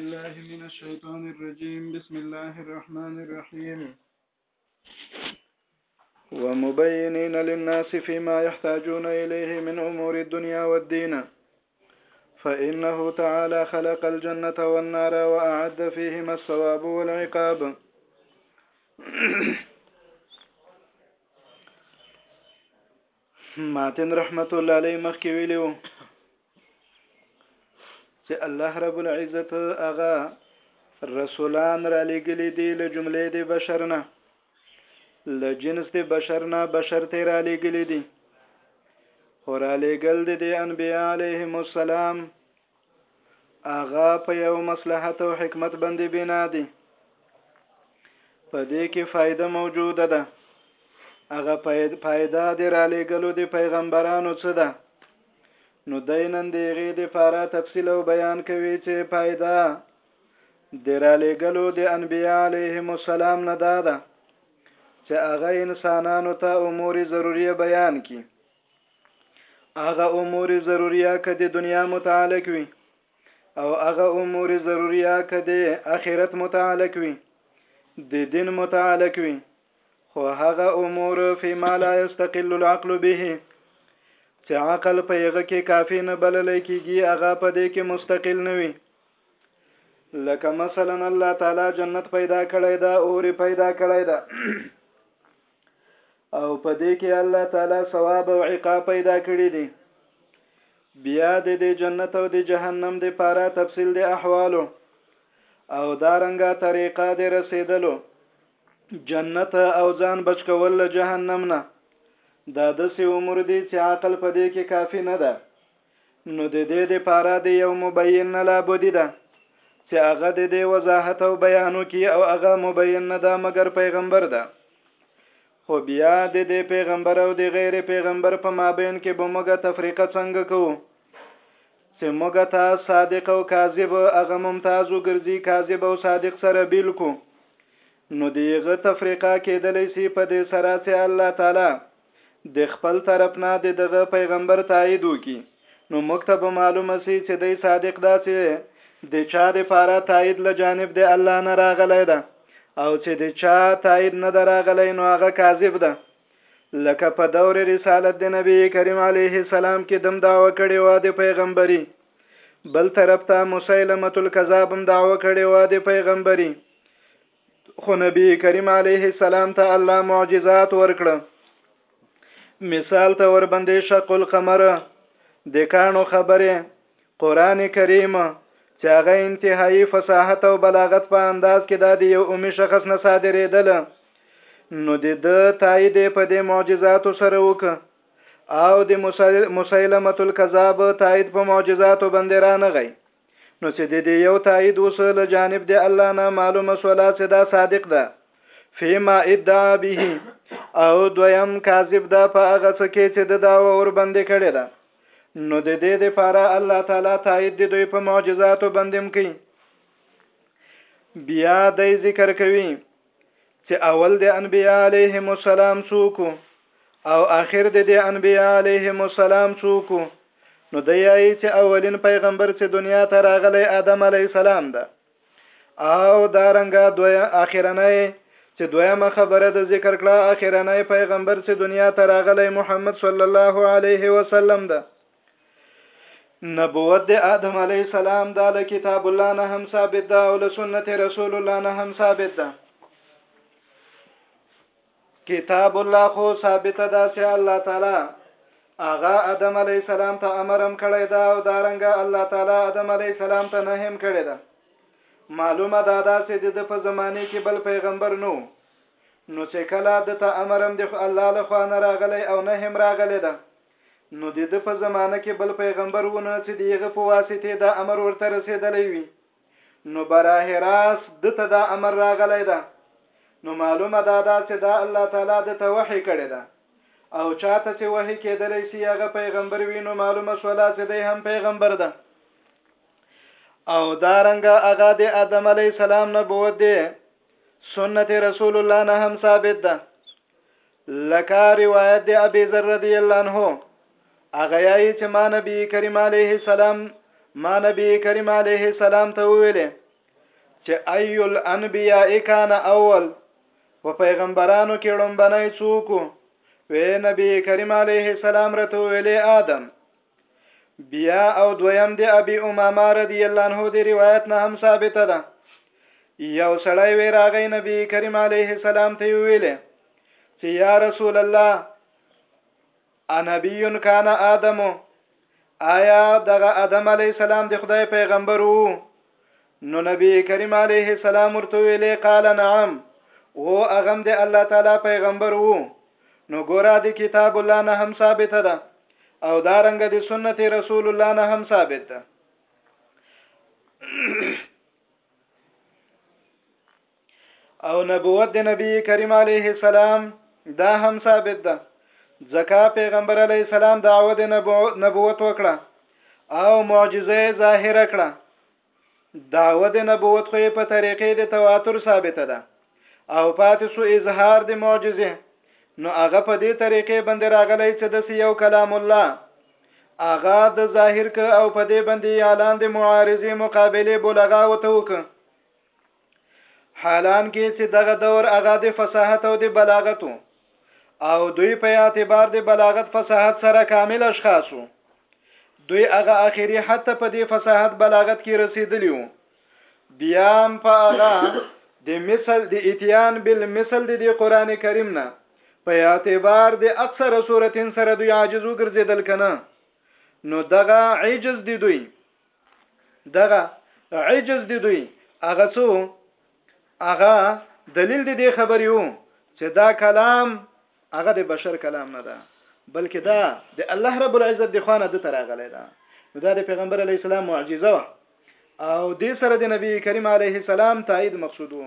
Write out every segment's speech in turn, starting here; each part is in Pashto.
الله من الشيطان الرجيم بسم الله الرحمن الرحيم ومبينين للناس فيما يحتاجون إليه من أمور الدنيا والدين فإنه تعالى خلق الجنة والنار وأعد فيهما الثواب والعقاب ماتن رحمت الله علیه مخکې ویلو چې الله رب العزت هغه رسولان را لګلې دي له جملې د بشر نه له جنس د بشر نه بشر ته را لګلې دي خو را لګل دي د انبیاء علیهم السلام هغه په یو مصلحت او حکمت باندې بنا دي په دې کې فائدہ موجوده ده هغه فائدہ د را لېګلو د پیغمبرانو څخه ده نو دینن دیغه د پاره تفصیل او بیان کوي چې فائدہ د را لېګلو د انبیاء علیهم السلام نه ده چې هغه انسانانو ته امور ضروریه بیان کړي هغه امور ضروریه که د دنیا متعلق وي او هغه امور ضروریه که د اخرت متعلق وي د دین متعلق وي خو هغه امور فيما لا يستقل العقل به چې عقل په یغه کې کافی نه بلل کېږي هغه په دې کې مستقل نه وي لکه مثلا الله تعالی جنت پیدا کړی دا اور پیدا کړی دا او په دې کې الله تعالی ثواب او عقاب پیدا کړی دی بیا د دې جنت او د جهنم د پاره تفصیل د احوالو او دارنګه طریقه د رسیدلو جنت او ځان بچ کول له جهنم نه دا داسې امور دي چې عقل په دې کې کافی نه ده نو د دې لپاره د یو مبین نه لابدی ده چې هغه د دې وضاحت او بیان وکړي او هغه مبین نه ده مګر پیغمبر ده خو بیا د دې پیغمبر او د غیر پیغمبر په مابین کې به موږ تفریقه څنګه کوو چې موږ ته صادق او کاذب هغه ممتاز وګرځي کاذب او صادق سره بیل کو نو دیغه تفریقه کېدلی سي په دې سره چې الله تعالی د خپل طرف نه د دغه پیغمبر تائید وکړي نو موږ ته به معلومه شي چې دی صادق ده چې د چا د پاره تائید له جانب د الله نه راغلی ده او چې د چا تائید نه ده راغلی نو هغه کاذب ده لکه په دور رسالت د نبی کریم علیه السلام کې دم دعوه کړې و د پیغمبري بل طرف ته مسیلمه الکذاب هم دعوه کړې و د پیغمبري خو نبی کریم علیه السلام ته الله معجزات ورکړه مثال ته وربندې شق القمر د کانو خبره قران کریم چې هغه انتهایی فصاحت او بلاغت په انداز کې د یو اومي شخص نه صادرېدل نو د د تایید په د معجزاتو سره وک او د مسیلمه الکذاب تایید په معجزاتو باندې رانغی نو چې د دې یو تایید اوس له جانب د الله نه معلومه شوله چې دا صادق ده فيما ادعا به او دویم کاذب ده په هغه څه کې چې د داوا اور بندې کړې ده نو د دې لپاره الله تعالی تایید د دوی په معجزاتو بندم کوي بیا د ذکر کوي چې اول د انبیاء علیهم السلام څوک او آخر د د انبیاء علیهم السلام څوک نو د یای چې اولین پیغمبر چې دنیا ته راغلی آدم علی السلام ده او دا رنګه دوی اخرنۍ چې دویمه خبره د ذکر کړه اخرنۍ پیغمبر چې دنیا ته راغلی محمد صلی الله علیه وسلم ده نبوت د آدم علیه السلام دا له کتاب الله نه هم ثابت ده او له سنت رسول الله نه هم ثابت ده کتاب الله خو ثابت ده چې الله تعالی اغا آدم علی السلام ته امرم کړی دا او دارنګ الله تعالی آدم علی السلام ته نه هم کړی دا معلومه ده دا چې د په زمانه کې بل پیغمبر نو نو چې کله د ته امرم د الله له خوا نه راغلی او نه هم راغلی ده نو د ده په زمانه کې بل پیغمبر و نه چې د هغه په واسطې دا امر ورته رسېدلی وي نو براه راست ده ته دا امر راغلی ده نو معلومه دا ده چې دا الله تعالی ده ته وحی کړی ده او چاته چې وحی کېدلی سي هغه پیغمبر وي نو معلومه سوله چې دی هم پیغمبر ده او دا رنګ هغه د آدم علی السلام نبوت دی سنت رسول الله نه هم ثابت ده لکه روایت د ابي ذر رضی الله عنه هغه یې چې ما نبی کریم علیه السلام ما نبی کریم علیه السلام ته ویل چې ای الانبیاء کان اول په پیغمبرانو کې لومبنای څوک وې نبی کریم علیه السلام رته ویلې آدم بیا او دویم د ابي امامه رضی الله عنه د روایت نه هم ثابته ده یو سړی وی راغی نبی کریم علیه السلام ته ویل چې یا رسول الله انبی کان ادم آیا دغه ادم علی السلام د خدای پیغمبر وو نو نبی کریم علیه السلام ورته ویلې قال نعم او اغم د الله تعالی پیغمبر وو نو ګورا د کتاب الله نه هم ثابت ده او دا رنګ د سنت رسول الله نه هم ثابت ده او نبوت د نبی کریم علیه السلام دا هم ثابت ده ځکه پیغمبر علی السلام دعوت نبوت وکړه او معجزه ظاهره کړه دعوه د نبوت خو په طریقې د تواتر ثابته ده او پاتې سو اظهار د معجزه نو هغه په دې طریقې باندې راغلی چې د یو کلام الله هغه د ظاهر ک او په دې باندې اعلان د معارضه مقابله بلغا وته وک حالان کې چې دغه دور هغه د فصاحت او د بلاغت او دوی په اعتبار د بلاغت فصاحت سره کامل اشخاصو دوی هغه اخیری حتی په دې فصاحت بلاغت کې رسیدلی وو بیا په هغه د مثل د اتیان بل مثل د قران کریم نه په اعتبار د اکثر صورتین سره دوی عاجز وګرځیدل کنه نو دغه عجز دی دوی دغه عجز د دوی هغه څو هغه دلیل د دې خبرې وو چې دا کلام هغه د بشر کلام نه ده بلکې دا د الله رب العزت د خوانه د تراغلی ده نو دا د پیغمبر علی السلام معجزه وه او دې سره د نبی کریم علیه السلام تایید مقصودو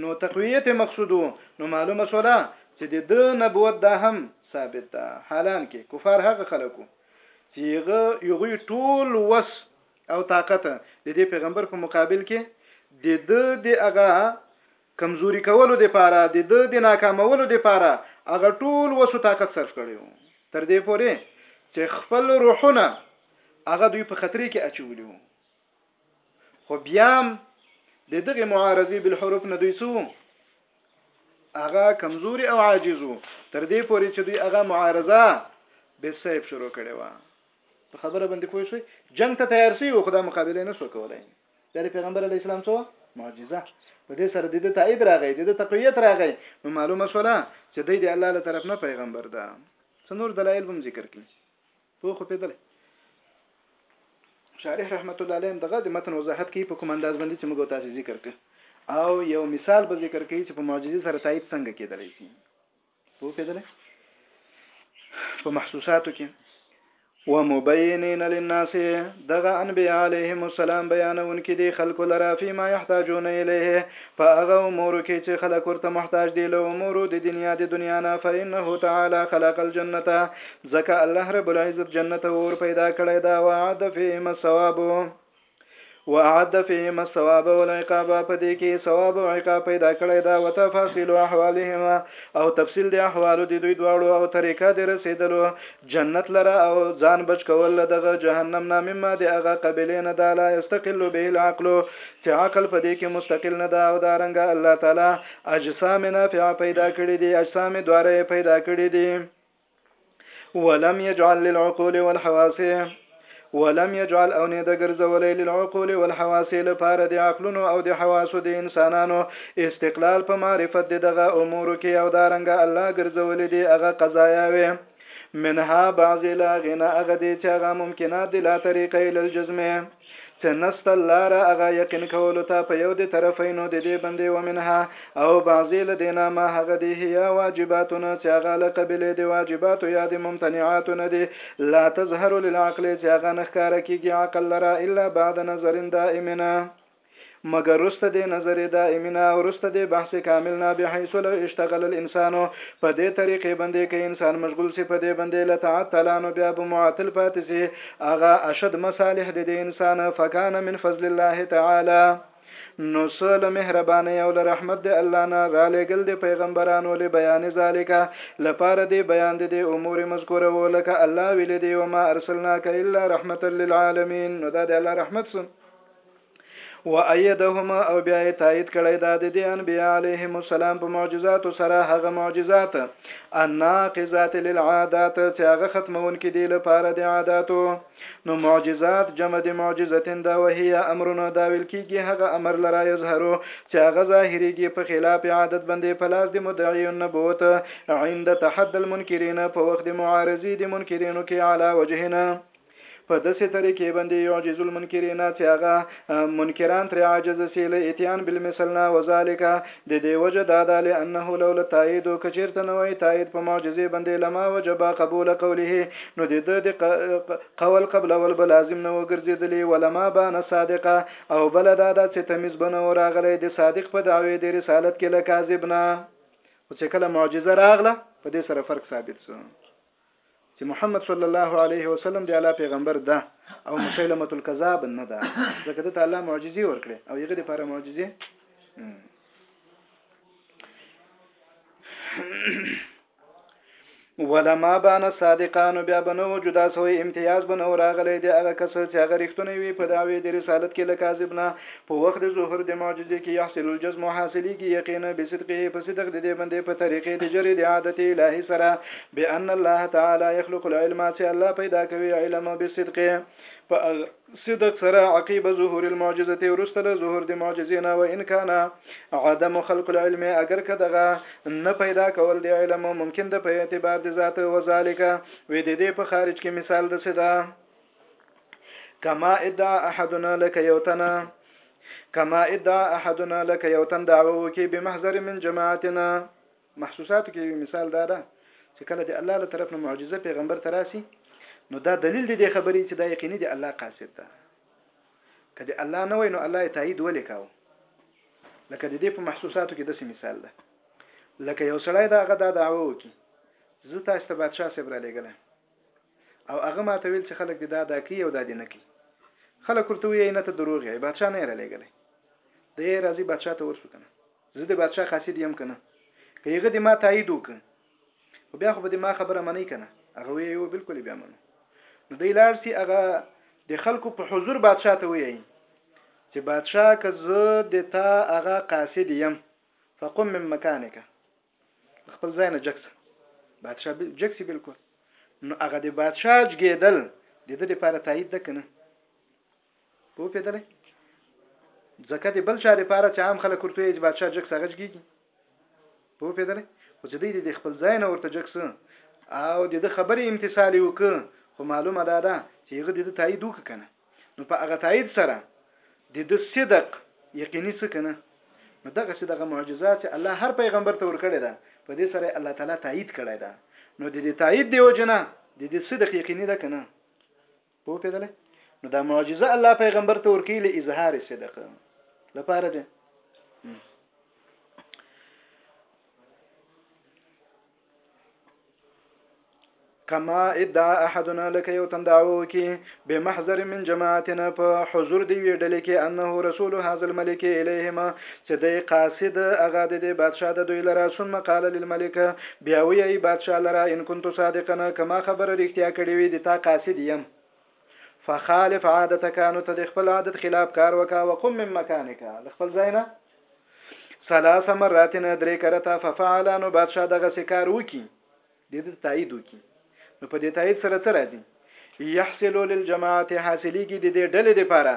نو تقویت مقصودو نو معلومه شولا چې د نبوت دا هم ثابت ده حالان کې کفار هغه خلکو چې هغه یغوی ټول وس او طاقت د دې پیغمبر په مقابل کې د د د هغه کمزوري کولو د پاره د د د ناکامولو د پاره هغه ټول وسو طاقت صرف کړي وو تر دې پورې چې خپل روحونه هغه دوی په خطرې کې اچولي وو خو بیا هم د دغه معارضي بالحروف نه دوی څو هغه کمزوري او عاجزو تر دې پوري چې دوی هغه معارضه به سیف شروع کړي و په خبره باندې پوه شوي جنگ ته تیار شي او خدای مقابله نه سو کولای د پیغمبر علی اسلام څو معجزه په دې سره د تایید راغی د تقویت راغی نو معلومه شوله چې د الله له طرف نه پیغمبر ده څنور دلایل هم ذکر کړي پوه خو پېدلی شارح رحمت الله علیه دغه د متن وضاحت کوي په کوم انداز باندې چې موږ تاسو ذکر کړ او یو مثال به ذکر کوي چې په معجزې سره تایید څنګه کېدلی شي په پیدلې په محسوساتو کې ومبينين للناس دغه انبياء عليهم السلام بيانون کې دي خلق لرا فيما يحتاجون اليه په هغه امورو کي چي خلک ورته محتاج دي له امورو د دنيا د دنيا نه فانه تعالی خلق الجنة ځکه الله رب العزت جنت او اور پيدا کړی دا وعد فيهما الثواب وعد فيهما الثواب والعقاب په دې کې ثواب او عقاب پیدا کړی دا وتفاصيل احوالهما او تفصيل د احوالو د دوی دواړو او طریقه د رسیدلو جنت لره او ځان بچ کول له دغه جهنم نه مما د هغه قبیلې نه ده لا یستقل به العقل چې عقل په دې کې مستقل نه ده او دارنګه الله تعالی اجسام نافعه پیدا کړي دي اجسام دواره پیدا کړي دي ولم یجعل للعقول والحواس ولم يجعل او نه د ګرځولې للعقول والحواس لپاره د عقلونو او د حواسو د انسانانو استقلال په معرفت د دغه امور کې او دارنګ الله ګرځولې دي هغه قضایاوي منها بعض لا غنا هغه دي چې هغه ممکنات دي لا طریقې للجزمه څه نسته لاره هغه یقین کولو ته په یو د طرفینو د دې بندې ومنها او بعضې له دې نه ما هغه دې هیا واجباتو نه چې هغه له قبیلې د واجباتو یا د ممتنعاتو نه دي لا تظهر للعقل چې هغه نه ښکاره کېږي عقل لره الا بعد نظر دائمنا مګر رسته د نظر دائمنا او رسته د بحث کامل نه به حيث لو اشتغل الانسان په دې طریقې باندې کې انسان مشغول سي په دې باندې لتعطلانو بیا به معطل پاتې سي هغه اشد مصالح د انسان فکان من فضل الله تعالی نو سل مهرباني او رحمت د الله نه را لګل د پیغمبرانو له بیان ذالیکا لپاره دی بیان د امور مذکوره ولکه الله ویل دی وما ارسلناک الا رحمتا للعالمین نو دا د الله رحمت سم و ایدهما او بیا یې تایید کړی دا د دې انبیاء علیهم السلام په معجزاتو سره هغه معجزات الناقضات للعادات چې هغه ختمون کې دی لپاره د عاداتو نو معجزات جمع د معجزتن دا وهي امرونه دا ویل کېږي هغه امر لرا یظهرو چې هغه ظاهریږي په خلاف عادت باندې په لاس د مدعی النبوت عند تحد المنکرین په وخت د معارضي د منکرینو کې علا وجهنه په دسې طریقې باندې یعجز المنکرین چې هغه منکران تر عاجز سي له اتیان بالمثل نه وذالک د دې وجه دا ده لانه لولا تایید کچیرته نه وای تایید په معجزې باندې لما وجب قبول قوله نو د د قول قبل اول به لازم نه وګرځیدلی ولما بان صادقه او بل دا ده چې تمیز بنه راغلی د صادق په دعوی د رسالت کې لکاذبنا او چې کله معجزه راغله په دې سره فرق ثابت شو چې محمد صلی الله علیه وسلم د الله پیغمبر ده او مسلمه الکذاب نه ده ځکه د الله معجزې ورکړي او یغه لپاره معجزې ولما بان صادقان بیا بنو جدا سوی امتیاز بنو راغلی دی هغه کس چې هغه رښتونه وي په داوی د رسالت کې لکاذب نه په وخت ظهور د معجزې کې يحصل الجزم حاصلې کې یقینا به صدقه په صدق د دې باندې په طریقې د جری د عادت الهي سره بأن الله تعالی يخلق العلم چې الله پیدا کوي علم بصدق په صدق سره عقيب ظهور المعجزه ورسته ظهور د معجزې نه و ان کان عدم خلق العلم اگر کدغه نه پیدا کول دی علم ممکن د په اعتبار د ذات و ذالک وې د دې په خارج کې مثال د صدا کما ادعا احدنا لك یوتنا کما ادعا احدنا لك یوتن دعوه کې بمحضر من جماعتنا محسوساتو کې یو مثال دا ده چې کله د الله له طرف نه معجزه پیغمبر ته راسي نو دا دلیل دی د خبرې چې دا یقیني دی الله قاصد ده کله الله نه وای نو الله یې تایید ولې کاوه لکه د دې په محسوساتو کې داسې مثال ده لکه یو سړی دا غدا دعوه وکي زه تاسو ته بادشاه صاحب را لګل او هغه ما ته ویل چې خلک دې دا دا کوي او دا دې نه کوي خلک ورته وی نه ته دروغ یې بادشاه نه را لګل دی راځي بادشاه ته ورسو کنه زه د بادشاه قاصد یم کنه که یغه د ما تایید وک خو بیا خو به د ما خبره منی کنه هغه وی یو بالکل بیا منو نو دی لار سی هغه د خلکو په حضور بادشاه ته وی چې بادشاه که زه د تا هغه قاصد یم فقم من مکانک خپل ځای نه جکسه بادشاه جکسي بالکل نو هغه د بادشاه جګیدل د دې لپاره تایید ده کنه پوپېدلی ځکه د بل چا لپاره چې عام خلک ورته یې بادشاه جکس هغه جګیږي په پیدل خو چې دی د خپل ځای نه ورته جکس او د د خبرې امتثال وک خو معلومه ده ده چې هغه د تایید وک کنه نو په هغه تایید سره د د صدق یقیني څه کنه نو دغه چې دغه معجزه چې الله هر پیغمبر ته ورکړی ده په دې سره الله تعالی تایید کړی ده نو د دې تایید دی وجنه د دې صدق یقیني ده کنه په پیدل نو دا معجزه الله پیغمبر ته ورکی له اظهار صدق لپاره ده کما ادعا احدنا لك یو تنداو کی به محضر من جماعتنا په حضور دی ویډل کی انه رسول هاذ الملک الیهما چې دی قاصد هغه د دې بادشاه د دوی لره ثم قال للملک بیا ویایي بادشاه لره ان كنت صادقا که ما خبره رښتیا کړې وي د تا قاصد یم فخالف عادتک نو ته د خپل عادت خلاف کار وکا وقم من مکانک له خپل ځای نه ثلاث مرات درې کرته ففعل نو بادشاه دغه سکار وکي دې ته تائيد وکړي نو په دې تائيد سره څه راځي يحصل للجماعت حاصليږي د دې ډلې لپاره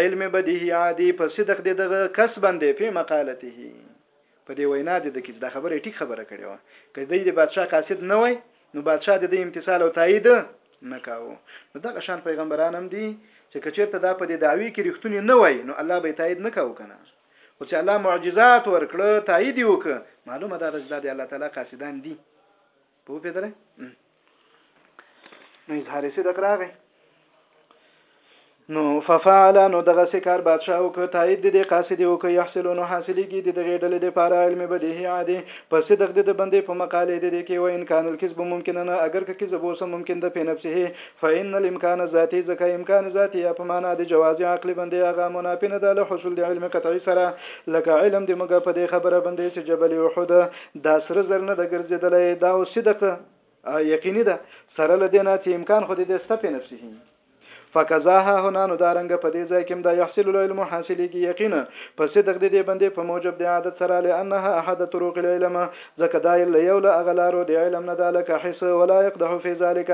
علم بديهي عادي په صدق د دغه کس باندې په مقالته په دې وینا د دکې دا خبره ټیک خبره کړې و که دې د بادشاه قاصد نه وای نو بادشاه د دې امتصال او تایید نه کاوه نو دغه شان پیغمبران هم دي چې کچیرته دا په دې دعوی کې رښتونی نه وای نو الله به تایید نه کاوه کنه خو چې الله معجزات ورکړه تایید یې وکړه معلومه ده چې دا د الله تعالی قاصدان دي په پیدره نو اظهار سي دک راغی نو ففعل نو دغه سکار بادشاہ او که تایید د دې قاصد او که يحصلون حاصلېږي د دغه ډلې د پاره علم بدیهي عادي پس دغه د بندې په مقاله د دې کې و ان کان الكذب ممکن نه اگر که کذب اوسه ممکن د په نفسه فإن الامکان الذاتي ځکه امکان ذاتي یا په معنا د جواز عقلي باندې هغه منافي نه ده له حصول د علم قطعي سره لکه علم د موږ په دې خبره باندې چې جبل احد دا سره زر نه ده ګرځېدلی دا او صدق یقیني ده سره له دې نه چې امکان خو دې سته په نفسه فکذاها هنا نو دارنګ په دې ځای کې د يحصل العلم حاصلېږي یقینا په صدق دې بندې په موجب د عادت سره لانها احد طرق العلم ځکه دا الا یو له هغه لارو د علم نه ده لکه حس، ولا یقدح فی ذلک،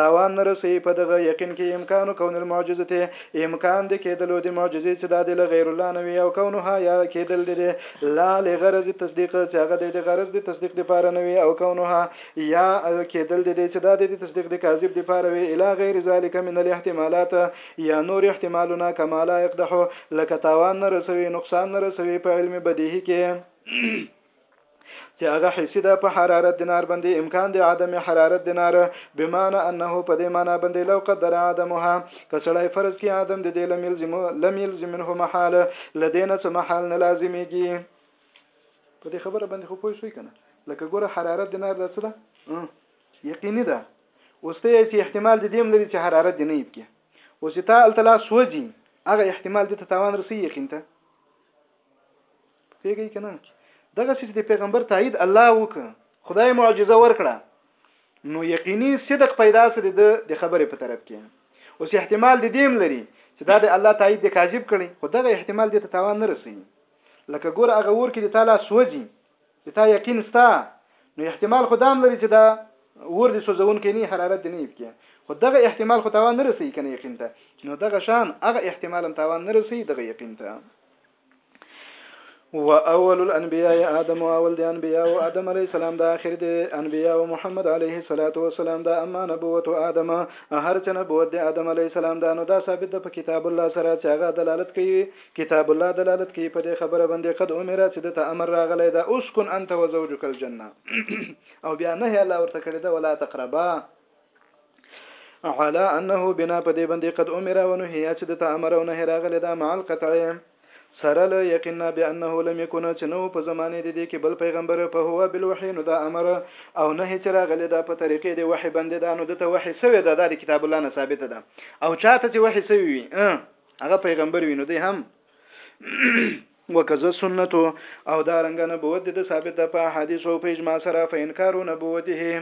تاوان نه رسوي په دغه یقین کې امکان کون المعجزة، امکان د کېدلو د معجزې چې دا د له غیر الله نه وي او کونها یا کېدل د دې لا لغرض التصدیق چې هغه د د غرض د تصدیق دپاره نه وي او کونها یا کېدل د دې چې دا د د تصدیق د کاذب دپاره وي الی غیر ذلک من الاحتمالات یا نور احتمالونه کما لا یقدح لکه تاوان نه رسوي نقصان نه رسوي په علم بدیهي کې. چې هغه حسی ده په حرارت دینار باندې امکان دی عدم حرارت دینار بمعنى انه په دې معنی باندې لو قدر عدمها کسړی فرض کې عدم د دې لم يلزم لم يلزم منه محال لدينا څه محال نه لازميږي په دې خبره باندې خو پوه شوي کنه لکه ګوره حرارت د نار د څه ده یقیني ده اوس ته یې احتمال د دې لري چې حرارت دی نه یبکي او چې تا التلا سوځي هغه احتمال د تاوان رسي یقین ته پیګی کنه دغه چې د پیغمبر تایید الله وک خدای معجزه ورکړه نو یقیني صدق پیدا سره د د خبرې په طرف کې اوس احتمال د دیم لري چې دا د الله تایید د کاذب کړي خو دغه احتمال د تاوان نه رسي لکه ګور هغه ور کې د تعالی سوځي چې تا یقین ستا نو احتمال خدام لري چې دا ور دي سوزون کې نه حرارت دی نه پکې خو دغه احتمال خو تاوان نه رسي کنه یقین ته نو دغه شان هغه احتمال هم تاوان نه رسي دغه یقین ته و اول الانبیاء آدم و اول د انبیاء و آدم علیه السلام د آخر د انبیاء و محمد علیه الصلاۃ والسلام د اما نبوت و آدم هر چې نبوت د آدم علیه السلام دا نو دا ثابت ده په کتاب الله سره چې هغه دلالت کوي کتاب الله دلالت کوي په دې خبره باندې قد امر چې د ته امر راغلی دا اسكن انت وزوجك الجنه او بیا نه الله ورته کړی دا ولا تقربا على انه بنا په دې باندې قد امر ونهي چې د تامر او نهي راغلي دا مع القطع سره له یقینا بانه لم يكن چې نو په زمانه د دې کې بل پیغمبر په هو بالوحي نو دا امر او نهي چې راغلي دا په طریقې د وحي باندې دا نو د ته وحي سوي دا د کتاب الله نه ثابت ده او چاته چې وحي سوي وي هغه پیغمبر وي نو دی هم وکذا السنة او دا رنګه نبوت دده ثابت ده په احادیثو او په اجماع سره فانکار نبوته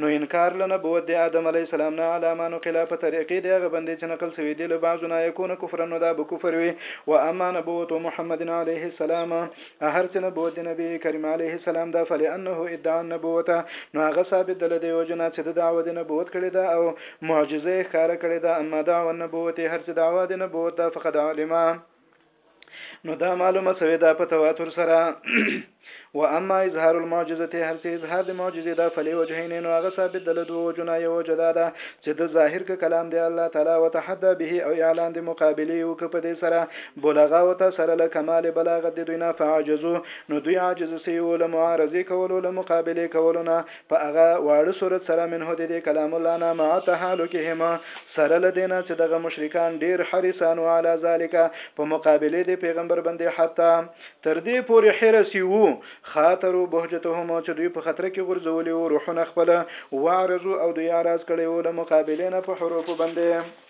نو انکار له نبوت د آدم علیه السلام نه علی ما نقل په طریقې د هغه بندې چې نقل شوې دي له بعضنا یکون کفرا نو دا به کفر وي واما نبوت محمد علیه السلام هر چې نبوت د نبی کریم علیه السلام ده فلانه ادعا النبوت نو هغه ثابت ده له دې وجنه چې د دعوه د نبوت کړې ده او معجزه ښکاره کړې ده اما دعوه النبوت هر چې دعوه د نبوت ده فقد علمه نو دا معلومه سوی دا په تواتر سره و اما اظهار المعجزه هر څه اظهار د معجزه دا فلی وجهین نو هغه ثابت د لدو وجنا یو وجدا ده چې د ظاهر ک کلام دی الله تعالی وتحدى به او اعلان د مقابله او ک په دې سره بلغه او تسره له کمال بلاغت د دوی نه فعجزو نو دوی عاجز سی او له معارضه کولو له مقابله کولو نه په هغه واړه صورت سره من هددي کلام الله نه مع تهالکهم سره له دې نه چې دغه مشرکان ډېر حریصان وو علی ذلک په مقابلې د پیغمبر باندې حتی تر دې پورې حرسي وو خاطرو بهجتهم چې دوی په خطر کې غورځولي وو روحونه خپل واعرضو او دوی اعراض کړی وو له مقابلې نه په حروفو باندې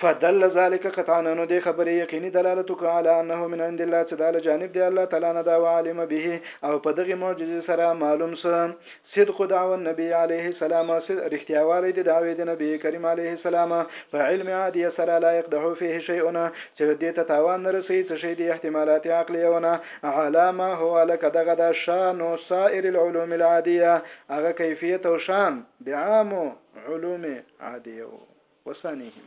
فدل ذلك قطعا نو دې خبرې یقیني دلالت وکړ علی انه من عند الله چې دا له جانب دی الله تعالی نه دا عالم به او په دغه معجزې سره معلوم سه صدق دعوه نبی علیه السلام رښتیاوالی د دعوې د نبی کریم علیه السلام په علم عادی سره لا يقدح فيه شيئونه چې دې ته تاوان نه رسي څه شي د احتمالات عقلیونه علامه هو لکه دغه د شان او سائر العلوم العادیه هغه کیفیت او شان د عامو علوم عادیه وو وسانیهم